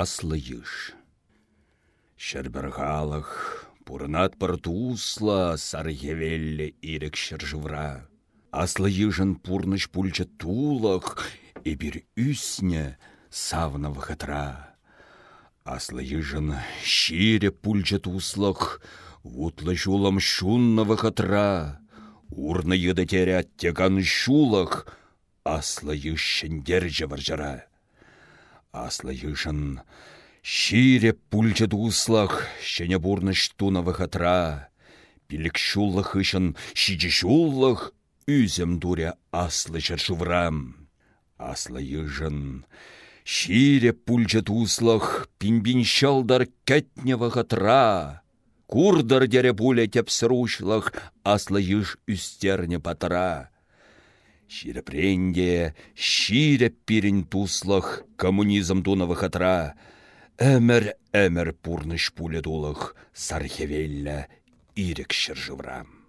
аслы йыш. Шербергалах, пурнат партусла сархевелле ирек шыржывра. Аслы йыжын пурныш пульча тулах, и бир үсне савна вахатра. Аслы йыжын шире пульча туслах, вутлы жулам шунна вахатра. Урны йыды теган шулах, аслы йышшендер жаваржара. Аслы йышын шире пульча туслах, шене бурныш туна вахатра. Пилік шуллах ышын шичі шуллах, үзем дуря аслы шыршуврам. Аслы йыжын шире пульча туслах, пинбин шалдар кәтне вахатра. Курдар дере пуля тепсрушлах, аслы йыш үстерне патра. Шире пренде, шире пирен туслах, коммунизм туна вахатра. Әмір әмір пурныш пуле дулых, сархевеллі ирек шыржыврам.